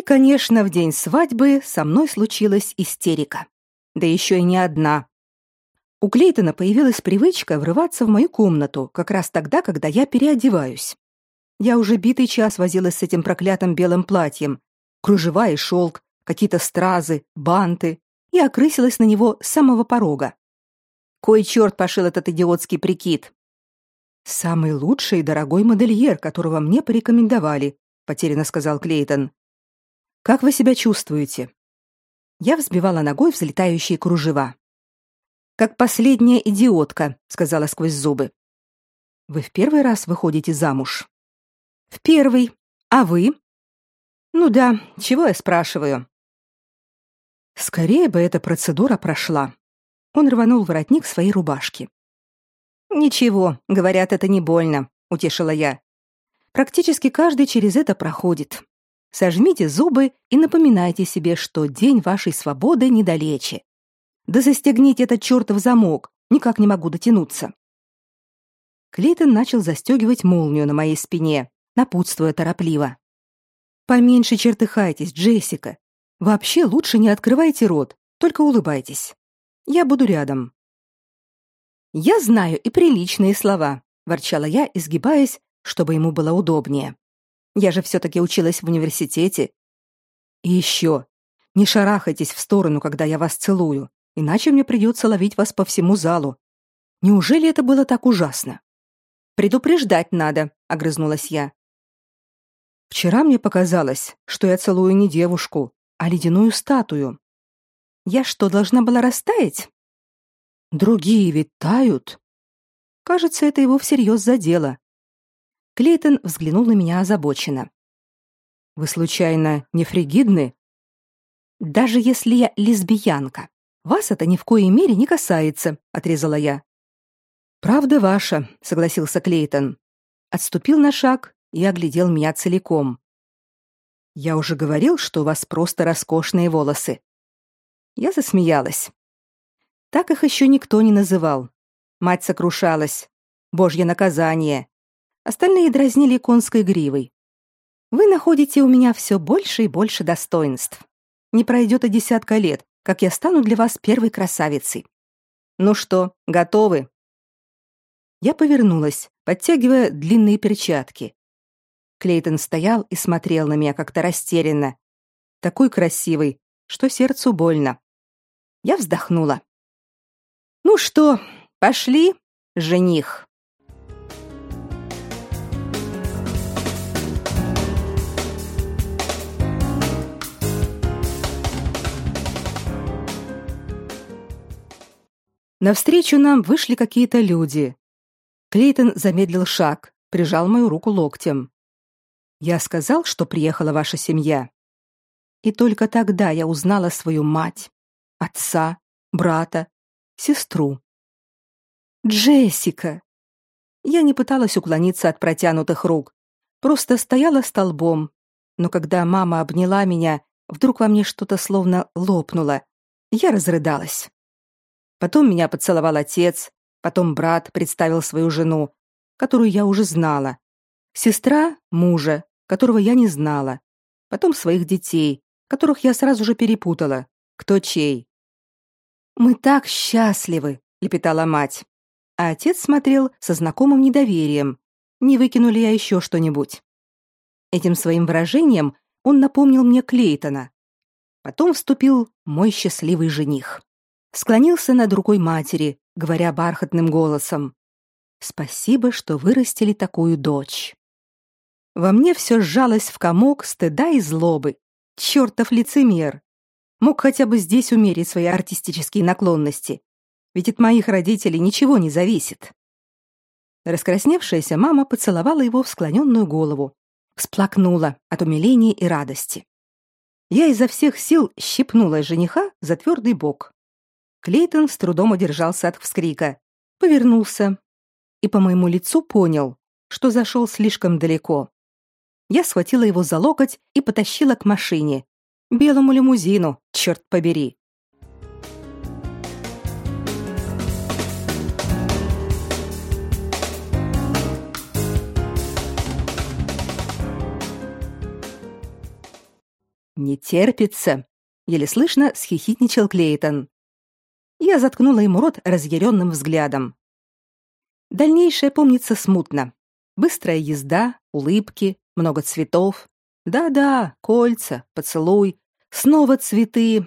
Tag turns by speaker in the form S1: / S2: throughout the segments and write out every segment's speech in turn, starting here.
S1: И, конечно, в день свадьбы со мной случилась истерика. Да еще и не одна. У Клейтона появилась привычка врываться в мою комнату как раз тогда, когда я переодеваюсь. Я уже битый час возилась с этим проклятым белым платьем. Кружева и шелк, какие-то стразы, банты. И окрысилась на него с самого порога. Кой черт пошил этот идиотский прикид? Самый лучший и дорогой модельер, которого мне порекомендовали, потерянно сказал Клейтон. Как вы себя чувствуете? Я взбивала ногой взлетающие кружева. Как последняя идиотка, сказала сквозь зубы. Вы в первый раз выходите замуж? В первый. А вы? Ну да, чего я спрашиваю? Скорее бы эта процедура прошла. Он рванул воротник своей рубашки. Ничего, говорят, это не больно, утешила я. Практически каждый через это проходит. Сожмите зубы и напоминайте себе, что день вашей свободы недалече. Да застегните этот чертов замок, никак не могу дотянуться. Клейтон начал застегивать молнию на моей спине, напутствуя торопливо. Поменьше чертыхайтесь, Джессика. Вообще лучше не открывайте рот, только улыбайтесь. Я буду рядом. Я знаю и приличные слова, ворчала я, изгибаясь, чтобы ему было удобнее. Я же все таки училась в университете. И еще, не шарахайтесь в сторону, когда я вас целую, иначе мне придется ловить вас по всему залу. Неужели это было так ужасно? Предупреждать надо, огрызнулась я. Вчера мне показалось, что я целую не девушку, а ледяную статую. Я что, должна была растаять? Другие ведь тают. Кажется, это его всерьез задело. Клейтон взглянул на меня озабоченно. Вы случайно не фригидны? Даже если я лесбиянка, вас это ни в коей мере не касается, отрезала я. Правда ваша, согласился Клейтон. Отступил на шаг и оглядел меня целиком. Я уже говорил, что у вас просто роскошные волосы. Я засмеялась. Так их еще никто не называл. Мать сокрушалась. Божье наказание. Остальные дразнили конской гривой. Вы находите у меня все больше и больше достоинств. Не пройдет и десятка лет, как я стану для вас первой красавицей. Ну что, готовы? Я повернулась, подтягивая длинные перчатки. Клейтон стоял и смотрел на меня как-то растерянно. Такой красивый, что сердцу больно. Я вздохнула. Ну что, пошли, жених. Навстречу нам вышли какие-то люди. Клейтон замедлил шаг, прижал мою руку локтем. Я сказал, что приехала ваша семья. И только тогда я узнала свою мать, отца, брата, сестру. Джессика. Я не пыталась уклониться от протянутых рук, просто стояла столбом. Но когда мама обняла меня, вдруг во мне что-то словно лопнуло. Я разрыдалась. Потом меня поцеловал отец, потом брат представил свою жену, которую я уже знала. Сестра мужа, которого я не знала, потом своих детей, которых я сразу же перепутала, кто чей. Мы так счастливы, лепетала мать. А отец смотрел со знакомым недоверием. Не выкинули я еще что-нибудь. Этим своим выражением он напомнил мне Клейтона. Потом вступил мой счастливый жених. Склонился над рукой матери, говоря бархатным голосом: "Спасибо, что вырастили такую дочь". Во мне все сжалось в комок стыда и злобы. Чертов лицемер. Мог хотя бы здесь умерить свои артистические наклонности. Ведь от моих родителей ничего не зависит. Раскрасневшаяся мама поцеловала его в склоненную голову, всплакнула от умиления и радости. Я изо всех сил щипнула жениха за твердый бок. Клейтон с трудом удержался от вскрика, повернулся и по моему лицу понял, что зашел слишком далеко. Я схватила его за локоть и потащила к машине. Белому лимузину, черт побери. Не терпится, еле слышно схихикничал Клейтон. Я заткнула ему рот разъяренным взглядом. Дальнейшее помнится смутно. Быстрая езда, улыбки, много цветов. Да-да, кольца, поцелуй, снова цветы.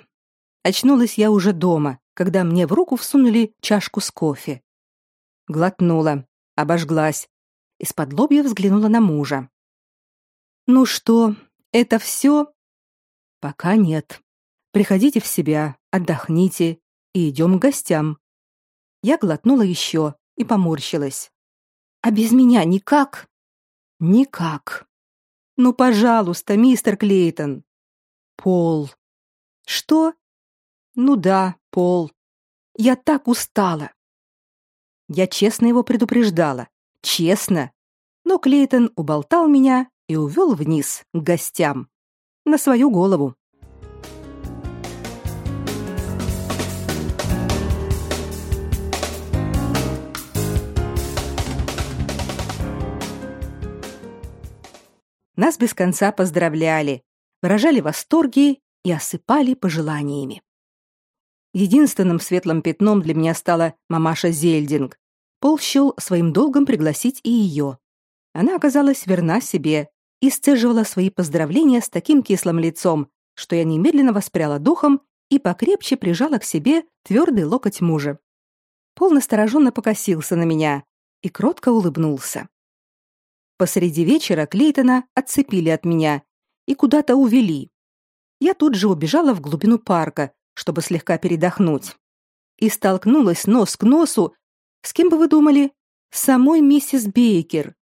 S1: Очнулась я уже дома, когда мне в руку всунули чашку с кофе. Глотнула, обожглась. Из-под лобья взглянула на мужа. «Ну что, это все?» «Пока нет. Приходите в себя, отдохните и идем к гостям». Я глотнула еще и поморщилась. «А без меня никак?» «Никак. Ну, пожалуйста, мистер Клейтон». «Пол». «Что?» «Ну да, Пол. Я так устала». Я честно его предупреждала. Честно. Но Клейтон уболтал меня и увел вниз к гостям. На свою голову. Нас без конца поздравляли, выражали восторги и осыпали пожеланиями. Единственным светлым пятном для меня стала мамаша Зельдинг. Пол счел своим долгом пригласить и ее. Она оказалась верна себе и сцеживала свои поздравления с таким кислым лицом, что я немедленно воспряла духом и покрепче прижала к себе твердый локоть мужа. Пол настороженно покосился на меня и кротко улыбнулся. Посреди вечера Клейтона отцепили от меня и куда-то увели. Я тут же убежала в глубину парка, чтобы слегка передохнуть. И столкнулась нос к носу, с кем бы вы думали, с самой миссис Бейкер.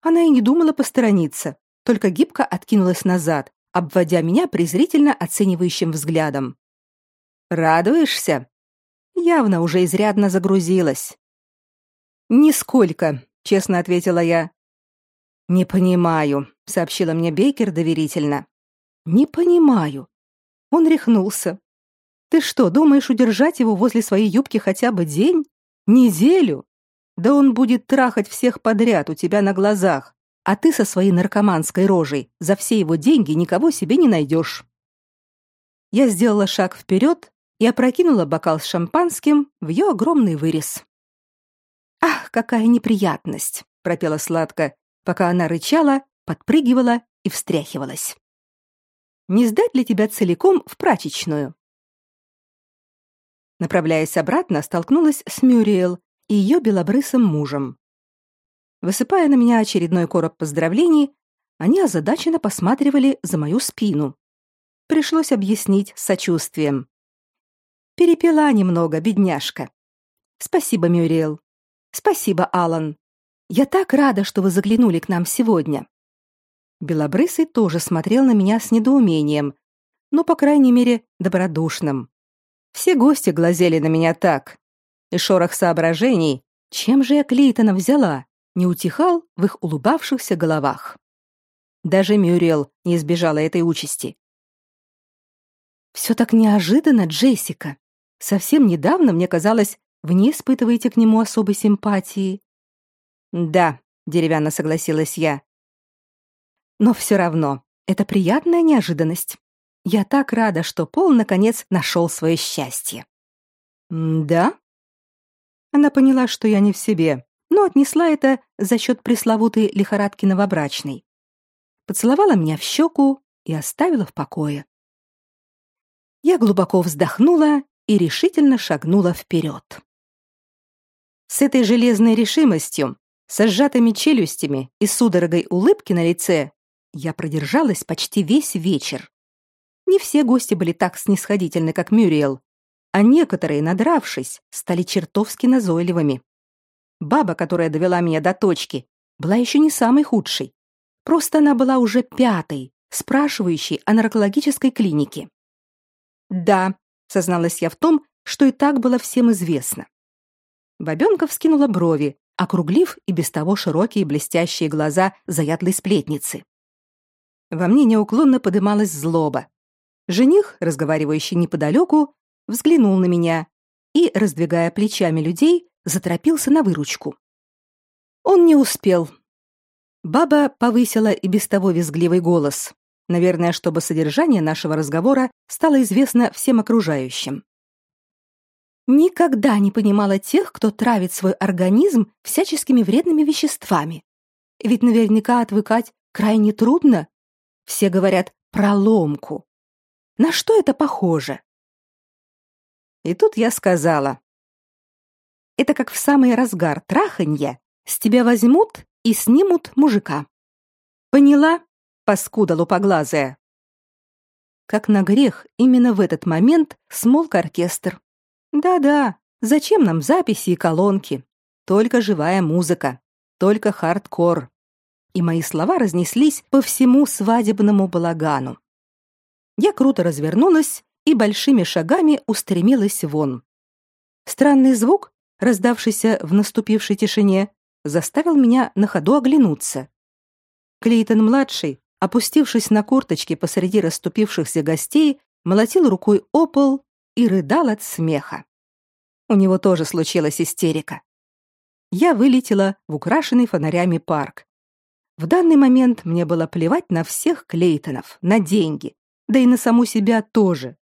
S1: Она и не думала посторониться, только гибко откинулась назад, обводя меня презрительно оценивающим взглядом. «Радуешься?» Явно уже изрядно загрузилась. «Нисколько», — честно ответила я. «Не понимаю», — сообщила мне Бейкер доверительно. «Не понимаю». Он рехнулся. «Ты что, думаешь удержать его возле своей юбки хотя бы день? Неделю? Да он будет трахать всех подряд у тебя на глазах, а ты со своей наркоманской рожей за все его деньги никого себе не найдешь». Я сделала шаг вперед и опрокинула бокал с шампанским в ее огромный вырез. «Ах, какая неприятность!» — пропела сладко, пока она рычала, подпрыгивала и встряхивалась. «Не сдать ли тебя целиком в прачечную?» Направляясь обратно, столкнулась с Мюриэл и ее белобрысым мужем. Высыпая на меня очередной короб поздравлений, они озадаченно посматривали за мою спину. Пришлось объяснить с сочувствием. Перепила немного, бедняжка. Спасибо, Мюриэл. Спасибо, Алан. Я так рада, что вы заглянули к нам сегодня. Белобрысый тоже смотрел на меня с недоумением, но, по крайней мере, добродушным. Все гости глазели на меня так. И шорох соображений, чем же я Клейтона взяла, не утихал в их улыбавшихся головах. Даже Мюрриел не избежала этой участи. «Все так неожиданно, Джессика. Совсем недавно, мне казалось, вы не испытываете к нему особой симпатии. Да, деревянно согласилась я. Но все равно, это приятная неожиданность. Я так рада, что Пол наконец нашел свое счастье. Да? Она поняла, что я не в себе, но отнесла это за счет пресловутой лихорадки новобрачной. Поцеловала меня в щеку и оставила в покое. Я глубоко вздохнула и решительно шагнула вперед. С этой железной решимостью со сжатыми челюстями и судорогой улыбки на лице я продержалась почти весь вечер. Не все гости были так снисходительны, как Мюриел, а некоторые, надравшись, стали чертовски назойливыми. Баба, которая довела меня до точки, была еще не самой худшей. Просто она была уже пятой, спрашивающей о наркологической клинике. «Да», — созналась я в том, что и так было всем известно. Бабенка вскинула брови, округлив и без того широкие блестящие глаза заядлой сплетницы. Во мне неуклонно подымалась злоба. Жених, разговаривающий неподалеку, взглянул на меня и, раздвигая плечами людей, заторопился на выручку. Он не успел. Баба повысила и без того визгливый голос, наверное, чтобы содержание нашего разговора стало известно всем окружающим. Никогда не понимала тех, кто травит свой организм всяческими вредными веществами. Ведь наверняка отвыкать крайне трудно. Все говорят про ломку. На что это похоже? И тут я сказала. Это как в самый разгар траханья с тебя возьмут и снимут мужика. Поняла, паскуда лупоглазая? Как на грех, именно в этот момент смолк оркестр. Да-да, зачем нам записи и колонки? Только живая музыка, только хардкор. И мои слова разнеслись по всему свадебному балагану. Я круто развернулась и большими шагами устремилась вон. Странный звук, раздавшийся в наступившей тишине, заставил меня на ходу оглянуться. Клейтон-младший, опустившись на корточки посреди расступившихся гостей, молотил рукой о пол и рыдал от смеха. У него тоже случилась истерика. Я вылетела в украшенный фонарями парк. В данный момент мне было плевать на всех Клейтонов, на деньги, да и на саму себя тоже.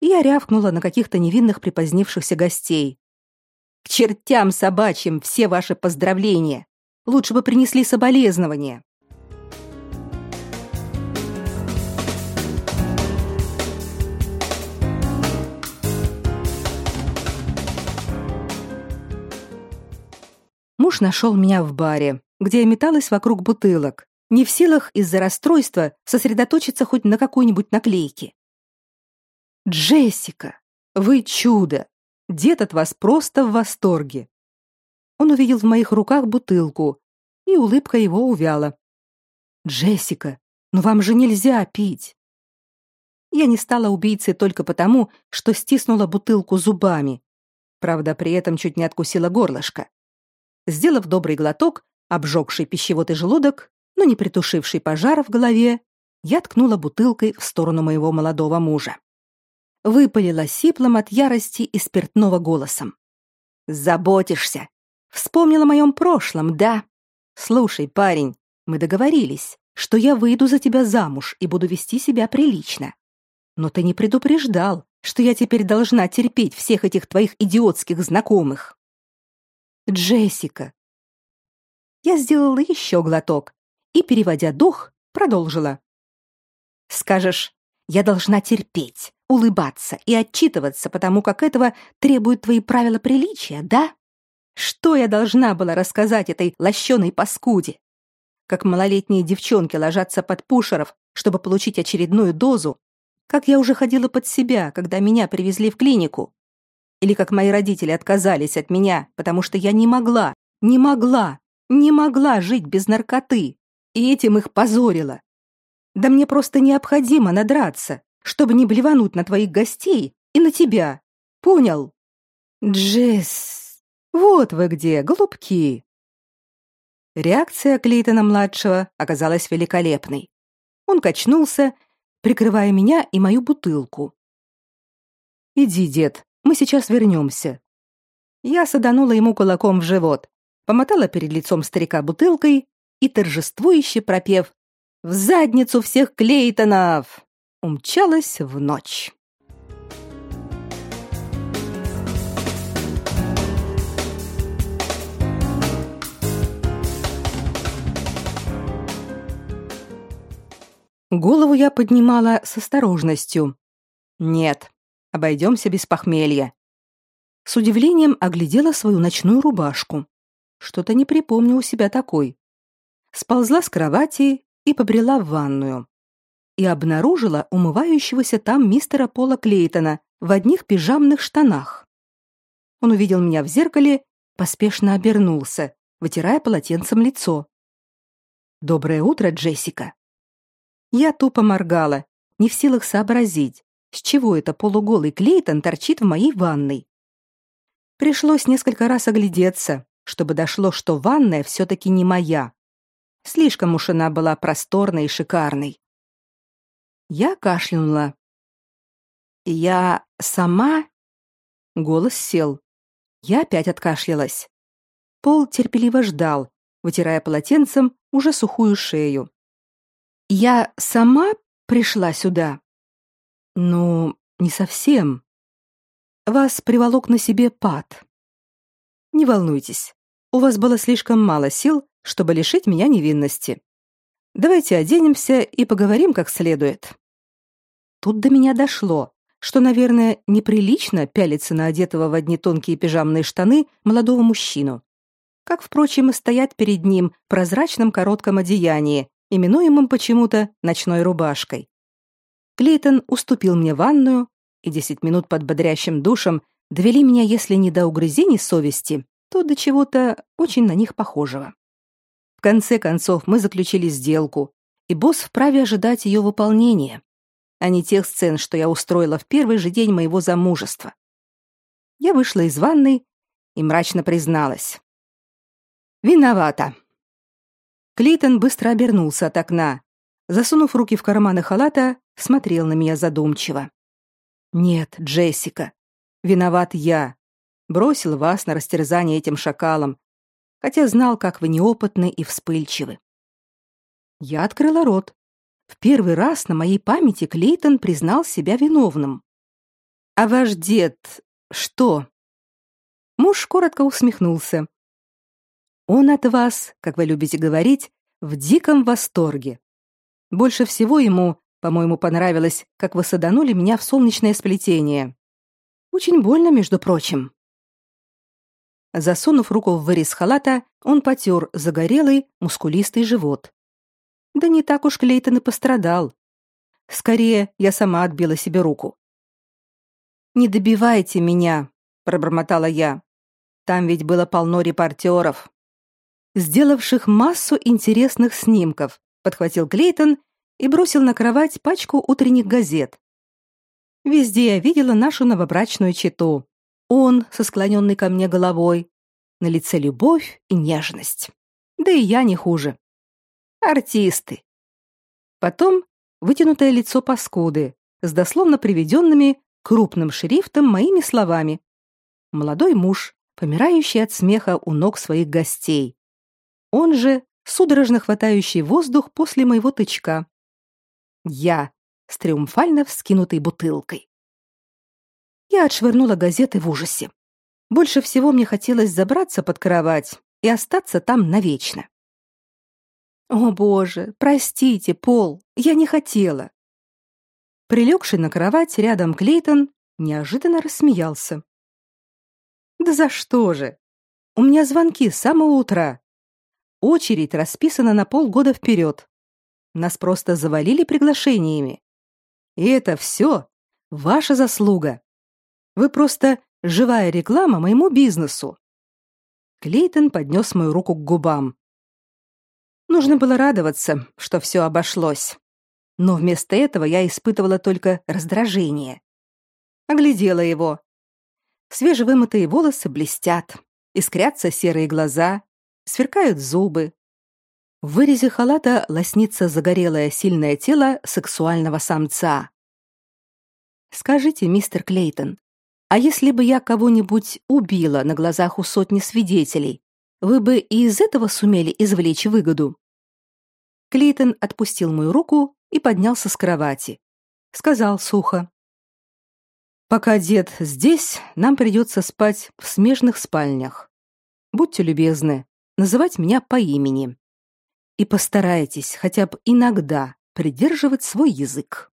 S1: Я рявкнула на каких-то невинных припозднившихся гостей. К чертям собачьим все ваши поздравления. Лучше бы принесли соболезнования. Муж нашел меня в баре, где я металась вокруг бутылок, не в силах из-за расстройства сосредоточиться хоть на какой-нибудь наклейке. «Джессика, вы чудо! Дед от вас просто в восторге!» Он увидел в моих руках бутылку, и улыбка его увяла. «Джессика, ну вам же нельзя пить!» Я не стала убийцей только потому, что стиснула бутылку зубами. Правда, при этом чуть не откусила горлышко. Сделав добрый глоток, обжегший пищевод и желудок, но не притушивший пожар в голове, я ткнула бутылкой в сторону моего молодого мужа. Выпалила сиплым от ярости и спиртного голосом. «Заботишься. Вспомнила о моем прошлом, да? Слушай, парень, мы договорились, что я выйду за тебя замуж и буду вести себя прилично. Но ты не предупреждал, что я теперь должна терпеть всех этих твоих идиотских знакомых. Джессика. Я сделала еще глоток, и, переводя дух, продолжила. «Скажешь, я должна терпеть, улыбаться и отчитываться, потому как этого требуют твои правила приличия, да? Что я должна была рассказать этой лощеной паскуде? Как малолетние девчонки ложатся под пушеров, чтобы получить очередную дозу? Как я уже ходила под себя, когда меня привезли в клинику? Или как мои родители отказались от меня, потому что я не могла, не могла, не могла жить без наркоты, и этим их позорила. Да мне просто необходимо надраться, чтобы не блевануть на твоих гостей и на тебя. Понял? Джесс, вот вы где, голубки. Реакция Клейтона-младшего оказалась великолепной. Он качнулся, прикрывая меня и мою бутылку. «Иди, дед, мы сейчас вернемся». Я саданула ему кулаком в живот, помотала перед лицом старика бутылкой и торжествующе пропев «В задницу всех Клейтонов!» умчалась в ночь. Голову я поднимала с осторожностью. Нет, обойдемся без похмелья. С удивлением оглядела свою ночную рубашку. Что-то не припомню у себя такой сползла с кровати и побрела в ванную. И обнаружила умывающегося там мистера Пола Клейтона в одних пижамных штанах. Он увидел меня в зеркале, поспешно обернулся, вытирая полотенцем лицо. «Доброе утро, Джессика!» Я тупо моргала, не в силах сообразить, с чего это полуголый Клейтон торчит в моей ванной. Пришлось несколько раз оглядеться, чтобы дошло, что ванная все-таки не моя, Слишком уж она была просторной и шикарной. Я кашлянула. «Я сама?» Голос сел. Я опять откашлялась. Пол терпеливо ждал, вытирая полотенцем уже сухую шею. «Я сама пришла сюда. Ну, не совсем. Вас приволок на себе пад. Не волнуйтесь. У вас было слишком мало сил, чтобы лишить меня невинности. Давайте оденемся и поговорим как следует. Тут до меня дошло, что, наверное, неприлично пялиться на одетого в одни тонкие пижамные штаны молодого мужчину. Как, впрочем, и стоять перед ним в прозрачном коротком одеянии, именуемом почему-то ночной рубашкой. Клейтон уступил мне ванную, и десять минут под бодрящим душем довели меня, если не до угрызений совести, то до чего-то очень на них похожего. В конце концов мы заключили сделку, и босс вправе ожидать ее выполнения а не тех сцен, что я устроила в первый же день моего замужества. Я вышла из ванной и мрачно призналась. «Виновата». Клейтон быстро обернулся от окна. Засунув руки в карманы халата, смотрел на меня задумчиво. «Нет, Джессика, виноват я. Бросил вас на растерзание этим шакалом, хотя знал, как вы неопытны и вспыльчивы». Я открыла рот, в первый раз на моей памяти Клейтон признал себя виновным. А ваш дед что? Муж коротко усмехнулся. Он от вас, как вы любите говорить, в диком восторге. Больше всего ему, по-моему, понравилось, как вы саданули меня в солнечное сплетение. Очень больно, между прочим. Засунув руку в вырез халата, он потер загорелый, мускулистый живот. Да не так уж Клейтон и пострадал. Скорее, я сама отбила себе руку. «Не добивайте меня», — пробормотала я. «Там ведь было полно репортеров, сделавших массу интересных снимков», — подхватил Клейтон и бросил на кровать пачку утренних газет. Везде я видела нашу новобрачную чету. Он со склоненной ко мне головой, на лице любовь и нежность. Да и я не хуже. Артисты. Потом вытянутое лицо паскуды с дословно приведенными крупным шрифтом моими словами. Молодой муж, помирающий от смеха у ног своих гостей. Он же судорожно хватающий воздух после моего тычка. Я с триумфально вскинутой бутылкой. Я отшвырнула газеты в ужасе. Больше всего мне хотелось забраться под кровать и остаться там навечно. О, боже, простите, Пол, я не хотела. Прилегший на кровать рядом Клейтон неожиданно рассмеялся. Да за что же? У меня звонки с самого утра. Очередь расписана на полгода вперед. Нас просто завалили приглашениями. И это все ваша заслуга. Вы просто живая реклама моему бизнесу. Клейтон поднес мою руку к губам. Нужно было радоваться, что все обошлось. Но вместо этого я испытывала только раздражение. Оглядела его. Свежевымытые волосы блестят, искрятся серые глаза, сверкают зубы. В вырезе халата лоснится загорелое сильное тело сексуального самца. Скажите, мистер Клейтон, а если бы я кого-нибудь убила на глазах у сотни свидетелей, вы бы и из этого сумели извлечь выгоду. Клейтон отпустил мою руку и поднялся с кровати. Сказал сухо: Пока дед здесь, нам придется спать в смежных спальнях. Будьте любезны, называть меня по имени. И постарайтесь хотя бы иногда придерживать свой язык.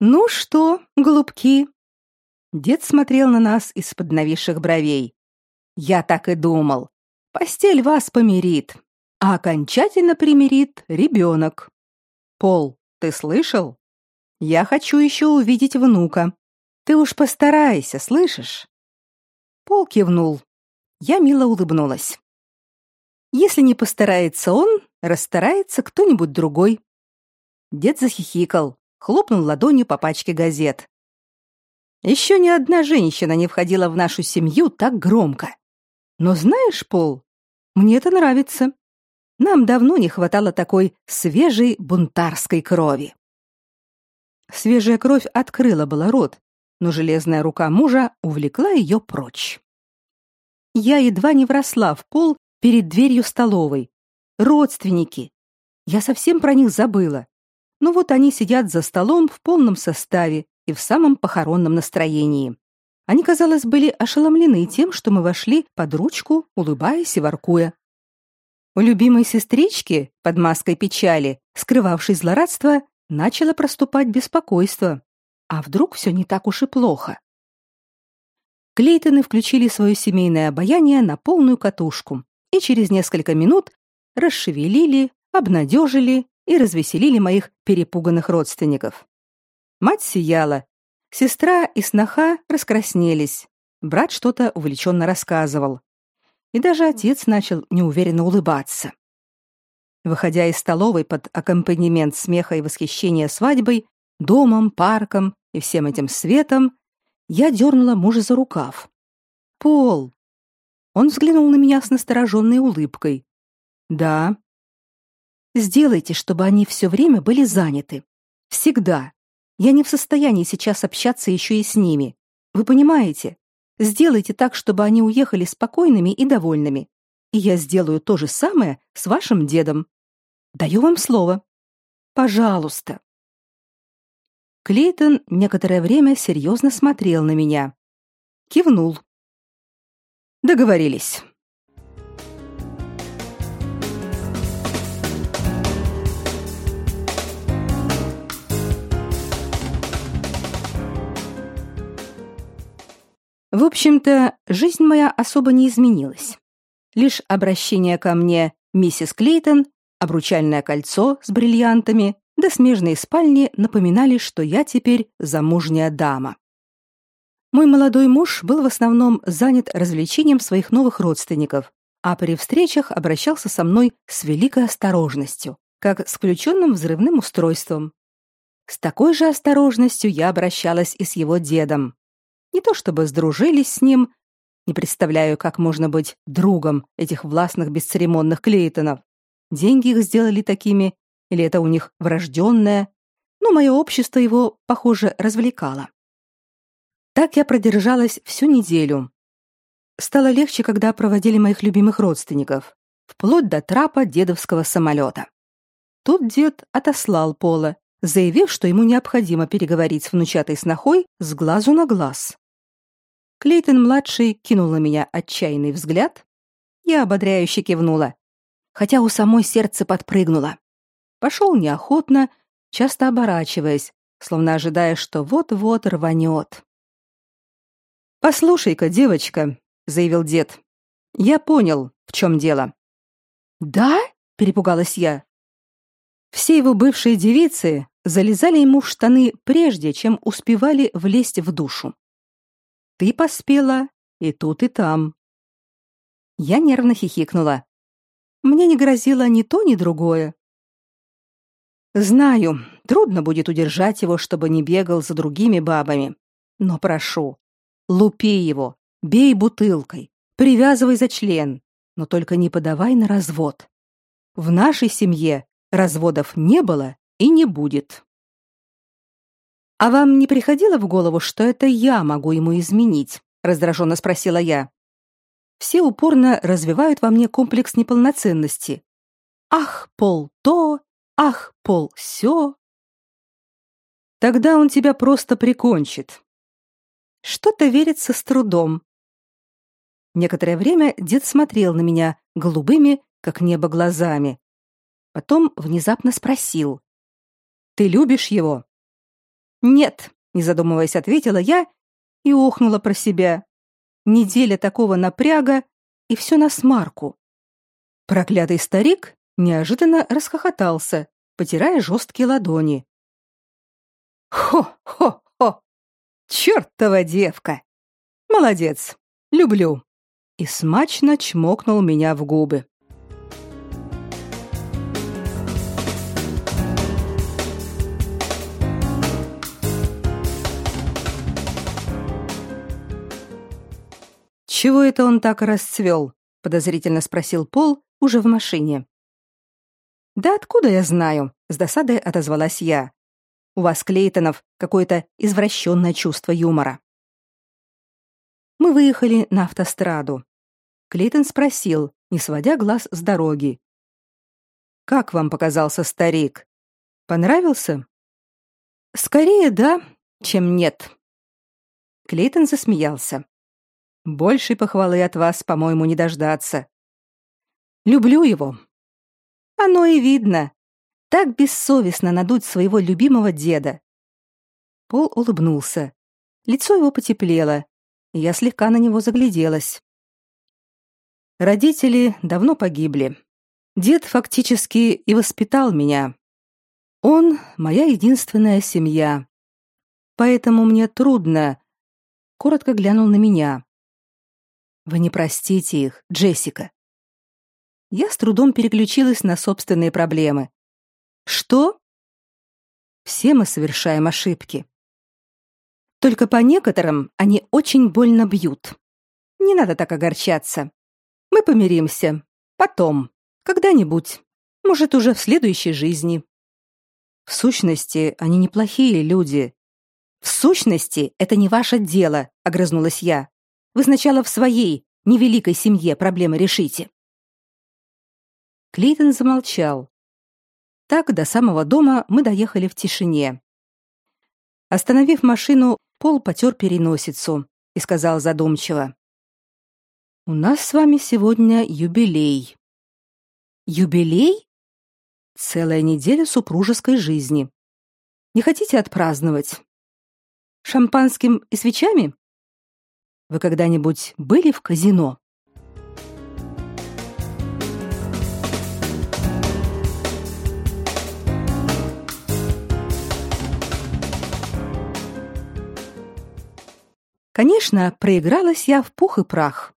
S1: Ну что, голубки? Дед смотрел на нас из-под нависших бровей. Я так и думал. Постель вас помирит, а окончательно примирит ребенок. Пол, ты слышал? Я хочу еще увидеть внука. Ты уж постарайся, слышишь? Пол кивнул. Я мило улыбнулась. Если не постарается он, расстарается кто-нибудь другой. Дед захихикал хлопнул ладонью по пачке газет. Еще ни одна женщина не входила в нашу семью так громко. Но знаешь, Пол, мне это нравится. Нам давно не хватало такой свежей бунтарской крови. Свежая кровь открыла было рот, но железная рука мужа увлекла ее прочь. Я едва не вросла в пол перед дверью столовой. Родственники. Я совсем про них забыла. Но вот они сидят за столом в полном составе и в самом похоронном настроении. Они, казалось, были ошеломлены тем, что мы вошли под ручку, улыбаясь и воркуя. У любимой сестрички, под маской печали, скрывавшей злорадство, начало проступать беспокойство. А вдруг все не так уж и плохо? Клейтоны включили свое семейное обаяние на полную катушку и через несколько минут расшевелили, обнадежили и развеселили моих перепуганных родственников. Мать сияла, сестра и сноха раскраснелись, брат что-то увлеченно рассказывал. И даже отец начал неуверенно улыбаться. Выходя из столовой под аккомпанемент смеха и восхищения свадьбой, домом, парком и всем этим светом, я дернула мужа за рукав. «Пол!» Он взглянул на меня с настороженной улыбкой. «Да». «Сделайте, чтобы они все время были заняты. Всегда. Я не в состоянии сейчас общаться еще и с ними. Вы понимаете? Сделайте так, чтобы они уехали спокойными и довольными. И я сделаю то же самое с вашим дедом. Даю вам слово. Пожалуйста. Клейтон некоторое время серьезно смотрел на меня. Кивнул. Договорились. В общем-то, жизнь моя особо не изменилась. Лишь обращение ко мне миссис Клейтон, обручальное кольцо с бриллиантами да смежные спальни напоминали, что я теперь замужняя дама. Мой молодой муж был в основном занят развлечением своих новых родственников, а при встречах обращался со мной с великой осторожностью, как с включенным взрывным устройством. С такой же осторожностью я обращалась и с его дедом. Не то чтобы сдружились с ним, не представляю, как можно быть другом этих властных бесцеремонных Клейтонов. Деньги их сделали такими, или это у них врожденное, но мое общество его, похоже, развлекало. Так я продержалась всю неделю. Стало легче, когда проводили моих любимых родственников, вплоть до трапа дедовского самолета. Тут дед отослал Пола, заявив, что ему необходимо переговорить с внучатой снохой с глазу на глаз. Клейтон-младший кинул на меня отчаянный взгляд. Я ободряюще кивнула, хотя у самой сердце подпрыгнуло пошел неохотно, часто оборачиваясь, словно ожидая, что вот-вот рванет. «Послушай-ка, девочка», — заявил дед, — «я понял, в чем дело». «Да?» — перепугалась я. Все его бывшие девицы залезали ему в штаны прежде, чем успевали влезть в душу. Ты поспела и тут, и там. Я нервно хихикнула. Мне не грозило ни то, ни другое. Знаю, трудно будет удержать его, чтобы не бегал за другими бабами. Но прошу, лупи его, бей бутылкой, привязывай за член, но только не подавай на развод. В нашей семье разводов не было и не будет. А вам не приходило в голову, что это я могу ему изменить? раздраженно спросила я. Все упорно развивают во мне комплекс неполноценности. Ах, пол то, Ах, Пол, все. Тогда он тебя просто прикончит. Что-то верится с трудом. Некоторое время дед смотрел на меня голубыми, как небо, глазами. Потом внезапно спросил. «Ты любишь его?» «Нет», — не задумываясь, ответила я и охнула про себя. Неделя такого напряга, и все на смарку. Проклятый старик неожиданно расхохотался, потирая жесткие ладони. «Хо-хо-хо! Чертова девка! Молодец! Люблю!» И смачно чмокнул меня в губы. «Чего это он так расцвел?» — подозрительно спросил Пол уже в машине. Да откуда я знаю, с досадой отозвалась я. У вас, Клейтонов, какое-то извращенное чувство юмора. Мы выехали на автостраду. Клейтон спросил, не сводя глаз с дороги. «Как вам показался старик? Понравился?» «Скорее да, чем нет». Клейтон засмеялся. «Большей похвалы от вас, по-моему, не дождаться. Люблю его. Оно и видно. Так бессовестно надуть своего любимого деда. Пол улыбнулся. Лицо его потеплело, и я слегка на него загляделась. Родители давно погибли. Дед фактически и воспитал меня. Он моя единственная семья. Поэтому мне трудно. Коротко глянул на меня. Вы не простите их, Джессика. Я с трудом переключилась на собственные проблемы. Что? Все мы совершаем ошибки. Только по некоторым они очень больно бьют. Не надо так огорчаться. Мы помиримся. Потом. Когда-нибудь. Может, уже в следующей жизни. В сущности, они неплохие люди. В сущности, это не ваше дело, огрызнулась я. Вы сначала в своей, невеликой семье проблемы решите. Клейтон замолчал. Так до самого дома мы доехали в тишине. Остановив машину, Пол потер переносицу и сказал задумчиво. «У нас с вами сегодня юбилей». «Юбилей?» «Целая неделя супружеской жизни. Не хотите отпраздновать? Шампанским и свечами? Вы когда-нибудь были в казино?» Конечно, проигралась я в пух и прах.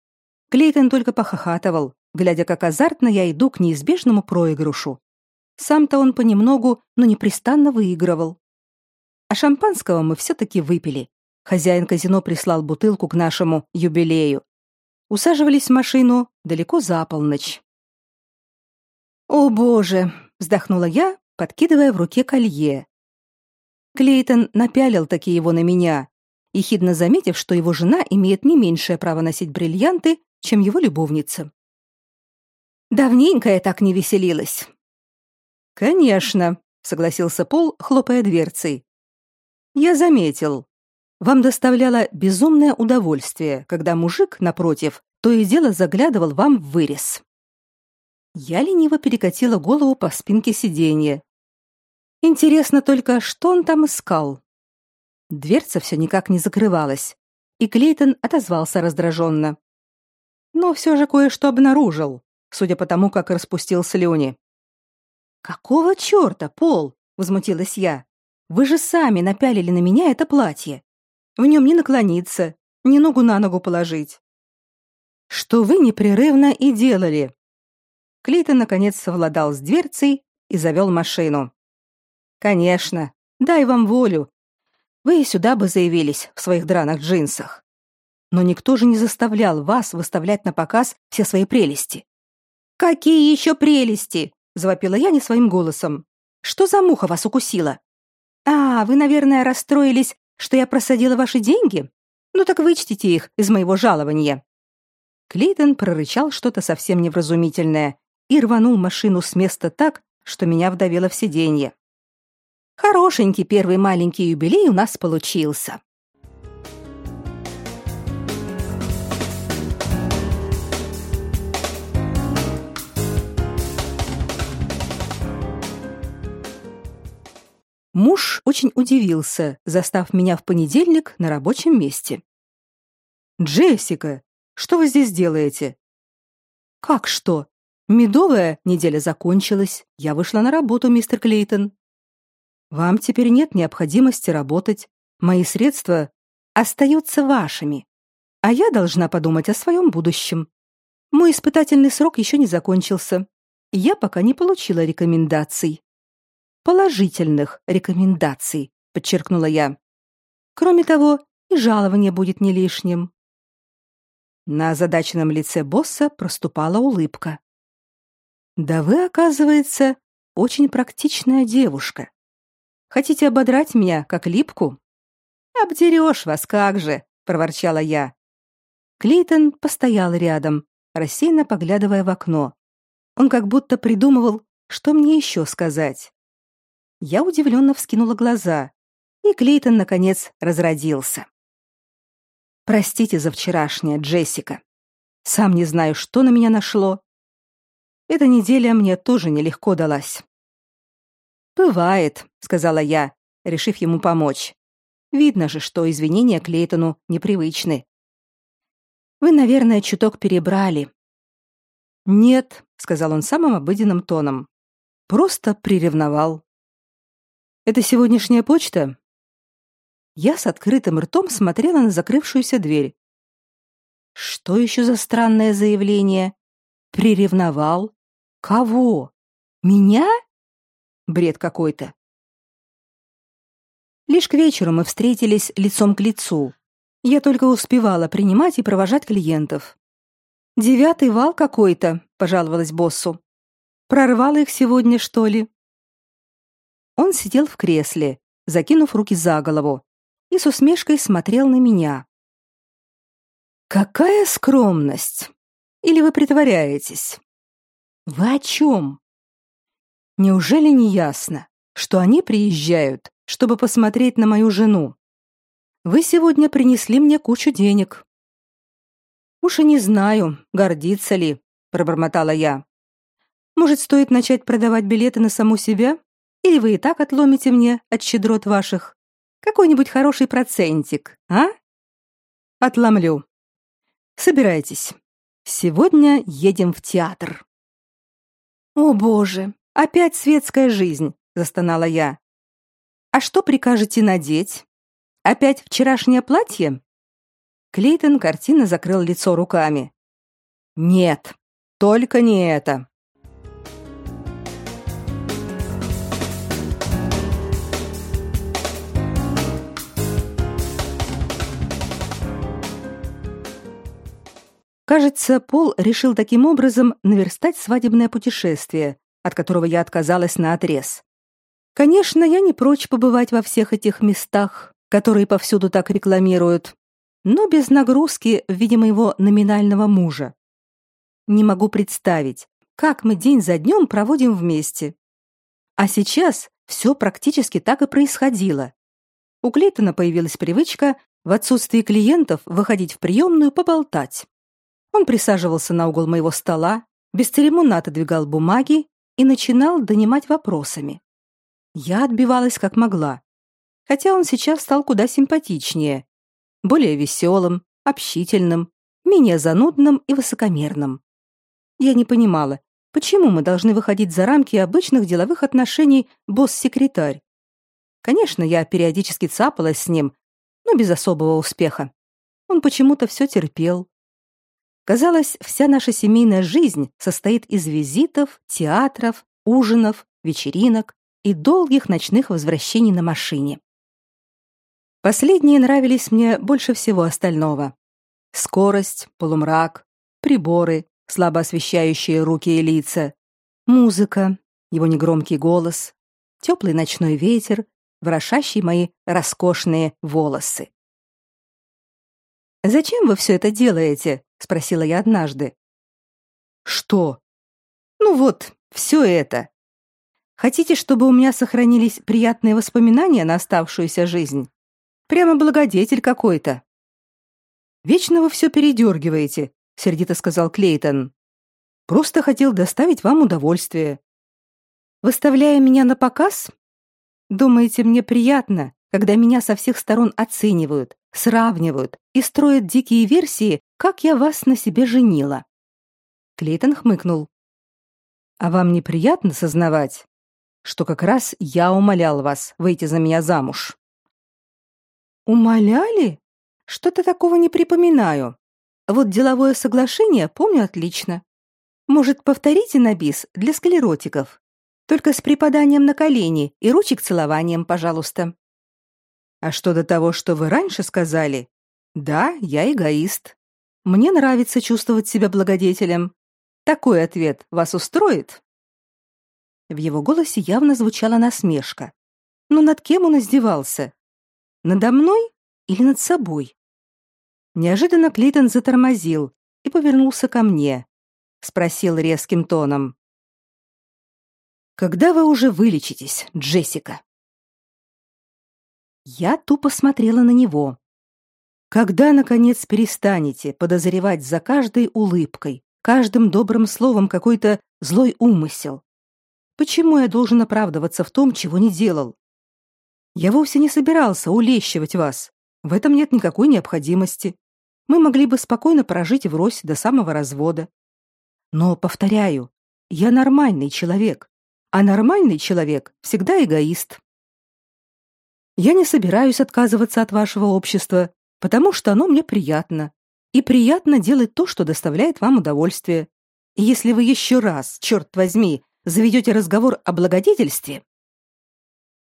S1: Клейтон только похохатывал, глядя, как азартно я иду к неизбежному проигрышу. Сам-то он понемногу, но непрестанно выигрывал. А шампанского мы все-таки выпили. Хозяин казино прислал бутылку к нашему юбилею. Усаживались в машину далеко за полночь. «О, боже!» — вздохнула я, подкидывая в руке колье. Клейтон напялил такие его на меня, ехидно заметив, что его жена имеет не меньшее право носить бриллианты, чем его любовница. Давненько я так не веселилась. Конечно, согласился Пол, хлопая дверцей. Я заметил. Вам доставляло безумное удовольствие, когда мужик напротив то и дело заглядывал вам в вырез. Я лениво перекатила голову по спинке сиденья. Интересно только, что он там искал. Дверца все никак не закрывалась, и Клейтон отозвался раздраженно. Но все же кое-что обнаружил, судя по тому, как распустил слюни. «Какого черта, Пол?» — возмутилась я. «Вы же сами напялили на меня это платье. В нем не наклониться, ни ногу на ногу положить». «Что вы непрерывно и делали?» Клейтон наконец совладал с дверцей и завел машину. «Конечно, дай вам волю, вы и сюда бы заявились в своих драных джинсах. Но никто же не заставлял вас выставлять на показ все свои прелести. Какие еще прелести? завопила я не своим голосом. Что за муха вас укусила? А, вы, наверное, расстроились, что я просадила ваши деньги? Ну так вычтите их из моего жалования. Клейтон прорычал что-то совсем невразумительное и рванул машину с места так, что меня вдавило в сиденье. Хорошенький первый маленький юбилей у нас получился. Муж очень удивился, застав меня в понедельник на рабочем месте. «Джессика, что вы здесь делаете?» «Как что? Медовая неделя закончилась. Я вышла на работу, мистер Клейтон. Вам теперь нет необходимости работать. Мои средства остаются вашими. А я должна подумать о своем будущем. Мой испытательный срок еще не закончился. Я пока не получила рекомендаций. Положительных рекомендаций, подчеркнула я. Кроме того, и жалование будет не лишним. На озадаченном лице босса проступала улыбка. Да вы, оказывается, очень практичная девушка. Хотите ободрать меня, как липку? Обдерешь вас как же, проворчала я. Клейтон постоял рядом, рассеянно поглядывая в окно. Он как будто придумывал, что мне еще сказать. Я удивленно вскинула глаза, и Клейтон наконец разродился. Простите за вчерашнее, Джессика. Сам не знаю, что на меня нашло. Эта неделя мне тоже нелегко далась. Бывает, сказала я, решив ему помочь. Видно же, что извинения Клейтону непривычны. Вы, наверное, чуток перебрали. Нет, сказал он самым обыденным тоном. Просто приревновал. Это сегодняшняя почта? Я с открытым ртом смотрела на закрывшуюся дверь. Что еще за странное заявление? Приревновал? Кого? Меня? Бред какой-то. Лишь к вечеру мы встретились лицом к лицу. Я только успевала принимать и провожать клиентов. Девятый вал какой-то, пожаловалась боссу. Прорвало их сегодня, что ли? Он сидел в кресле, закинув руки за голову, и с усмешкой смотрел на меня. Какая скромность! Или вы притворяетесь? Вы о чем? Неужели не ясно, что они приезжают, чтобы посмотреть на мою жену? Вы сегодня принесли мне кучу денег. Уж и не знаю, гордится ли, пробормотала я. Может, стоит начать продавать билеты на саму себя? Или вы и так отломите мне от щедрот ваших какой-нибудь хороший процентик, а? Отломлю. Собирайтесь. Сегодня едем в театр. О, боже, опять светская жизнь, застонала я. А что прикажете надеть? Опять вчерашнее платье? Клейтон картинно закрыл лицо руками. Нет, только не это. Кажется, Пол решил таким образом наверстать свадебное путешествие, от которого я отказалась на отрез. Конечно, я не прочь побывать во всех этих местах, которые повсюду так рекламируют, но без нагрузки в виде моего номинального мужа. Не могу представить, как мы день за днем проводим вместе. А сейчас все практически так и происходило. У Клейтона появилась привычка в отсутствии клиентов выходить в приемную поболтать. Он присаживался на угол моего стола, бесцеремонно отодвигал бумаги и начинал донимать вопросами. Я отбивалась как могла, хотя он сейчас стал куда симпатичнее, более веселым, общительным, менее занудным и высокомерным. Я не понимала, почему мы должны выходить за рамки обычных деловых отношений босс-секретарь. Конечно, я периодически цапалась с ним, но без особого успеха. Он почему-то все терпел, Казалось, вся наша семейная жизнь состоит из визитов, театров, ужинов, вечеринок и долгих ночных возвращений на машине. Последние нравились мне больше всего остального. Скорость, полумрак, приборы, слабо освещающие руки и лица, музыка, его негромкий голос, теплый ночной ветер, ворошащий мои роскошные волосы. «Зачем вы все это делаете?» Спросила я однажды. Что? Ну вот, все это. Хотите, чтобы у меня сохранились приятные воспоминания на оставшуюся жизнь? Прямо благодетель какой-то. Вечно вы все передергиваете, сердито сказал Клейтон. Просто хотел доставить вам удовольствие. Выставляя меня на показ? Думаете, мне приятно, когда меня со всех сторон оценивают, сравнивают и строят дикие версии как я вас на себе женила. Клейтон хмыкнул. А вам неприятно сознавать, что как раз я умолял вас выйти за меня замуж? Умоляли? Что-то такого не припоминаю. Вот деловое соглашение помню отлично. Может, повторите на бис для склеротиков? Только с припаданием на колени и ручек целованием, пожалуйста. А что до того, что вы раньше сказали? Да, я эгоист. Мне нравится чувствовать себя благодетелем. Такой ответ вас устроит? В его голосе явно звучала насмешка. Но над кем он издевался? Надо мной или над собой? Неожиданно Клейтон затормозил и повернулся ко мне. Спросил резким тоном. «Когда вы уже вылечитесь, Джессика?» Я тупо смотрела на него. Когда, наконец, перестанете подозревать за каждой улыбкой, каждым добрым словом какой-то злой умысел? Почему я должен оправдываться в том, чего не делал? Я вовсе не собирался улещивать вас. В этом нет никакой необходимости. Мы могли бы спокойно прожить врозь до самого развода. Но, повторяю, я нормальный человек, а нормальный человек всегда эгоист. Я не собираюсь отказываться от вашего общества, потому что оно мне приятно. И приятно делать то, что доставляет вам удовольствие. И если вы еще раз, черт возьми, заведете разговор о благодетельстве,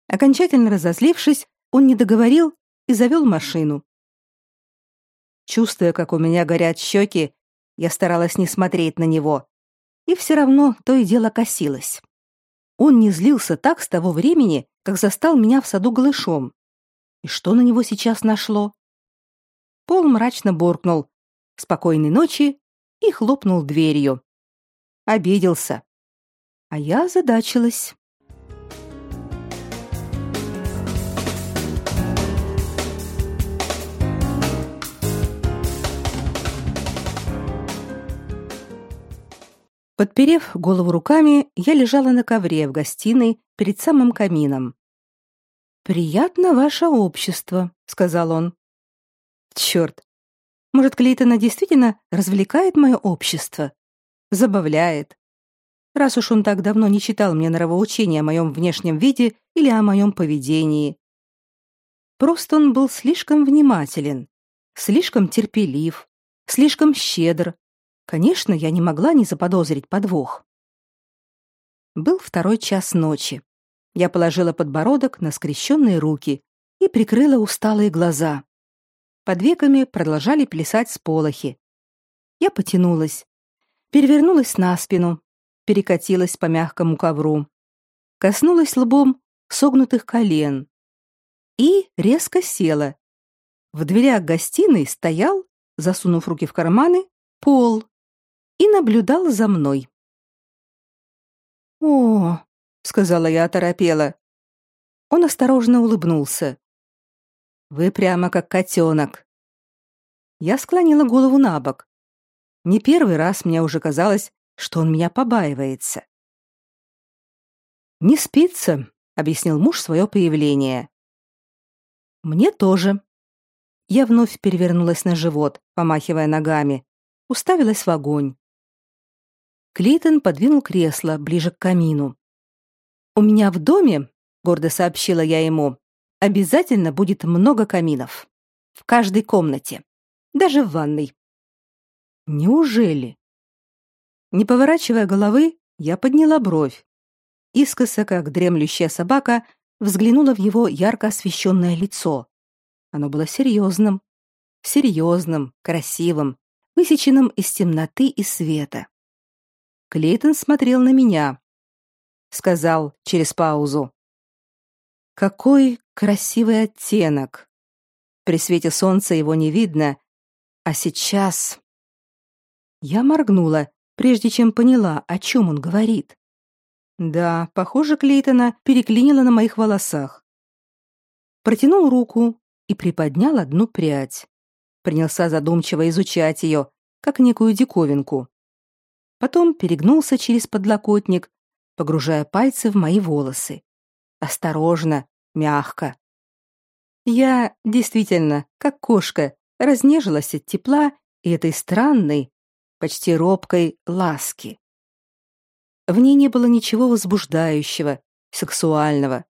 S1: Окончательно разозлившись, он не договорил и завел машину. Чувствуя, как у меня горят щеки, я старалась не смотреть на него, и все равно то и дело косилось. Он не злился так с того времени, как застал меня в саду голышом. И что на него сейчас нашло? Пол мрачно буркнул «Спокойной ночи» и хлопнул дверью. Обиделся. А я задачилась. Подперев голову руками, я лежала на ковре в гостиной перед самым камином. «Приятно ваше общество», — сказал он. «Черт! Может, Клейтона действительно развлекает мое общество? Забавляет. Раз уж он так давно не читал мне нравоучения о моем внешнем виде или о моем поведении. Просто он был слишком внимателен, слишком терпелив, слишком щедр, Конечно, я не могла не заподозрить подвох. Был второй час ночи. Я положила подбородок на скрещенные руки и прикрыла усталые глаза. Под веками продолжали плясать сполохи. Я потянулась, перевернулась на спину, перекатилась по мягкому ковру, коснулась лбом согнутых колен и резко села. В дверях гостиной стоял, засунув руки в карманы, пол и наблюдал за мной. «О!» — сказала я оторопела. Он осторожно улыбнулся. «Вы прямо как котенок». Я склонила голову на бок. Не первый раз мне уже казалось, что он меня побаивается. «Не спится», — объяснил муж свое появление. «Мне тоже». Я вновь перевернулась на живот, помахивая ногами, уставилась в огонь. Клейтон подвинул кресло ближе к камину. «У меня в доме, — гордо сообщила я ему, — обязательно будет много каминов. В каждой комнате. Даже в ванной». «Неужели?» Не поворачивая головы, я подняла бровь. Искоса, как дремлющая собака, взглянула в его ярко освещенное лицо. Оно было серьезным, серьезным, красивым, высеченным из темноты и света. Клейтон смотрел на меня. Сказал через паузу. «Какой красивый оттенок! При свете солнца его не видно, а сейчас...» Я моргнула, прежде чем поняла, о чем он говорит. Да, похоже, Клейтона переклинило на моих волосах. Протянул руку и приподнял одну прядь. Принялся задумчиво изучать ее, как некую диковинку потом перегнулся через подлокотник, погружая пальцы в мои волосы. Осторожно, мягко. Я действительно, как кошка, разнежилась от тепла и этой странной, почти робкой ласки. В ней не было ничего возбуждающего, сексуального.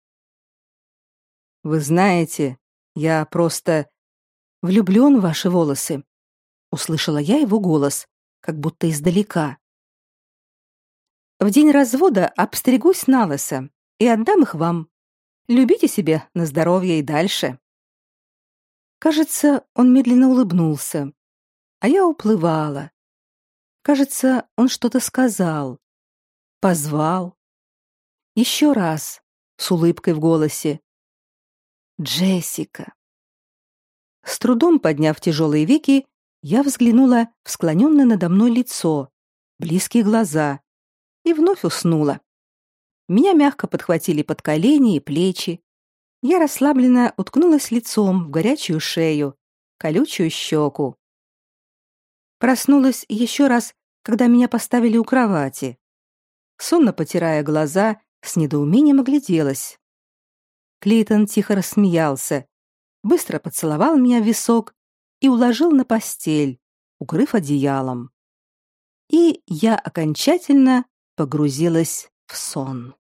S1: Вы знаете, я просто влюблен в ваши волосы. Услышала я его голос, как будто издалека. В день развода обстригусь на лысо и отдам их вам. Любите себе на здоровье и дальше. Кажется, он медленно улыбнулся, а я уплывала. Кажется, он что-то сказал, позвал. Еще раз, с улыбкой в голосе, Джессика. С трудом подняв тяжелые веки, я взглянула в склоненное надо мной лицо, близкие глаза и вновь уснула. Меня мягко подхватили под колени и плечи. Я расслабленно уткнулась лицом в горячую шею, колючую щеку. Проснулась еще раз, когда меня поставили у кровати. Сонно потирая глаза, с недоумением огляделась. Клейтон тихо рассмеялся, быстро поцеловал меня в висок и уложил на постель, укрыв одеялом. И я окончательно погрузилась в сон.